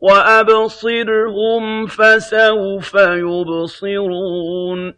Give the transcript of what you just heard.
وَأَبْصِرْهُمْ فَسَوْفَ يُبْصِرُونَ